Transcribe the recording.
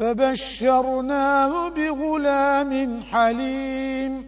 فبشرناه بغلام حليم.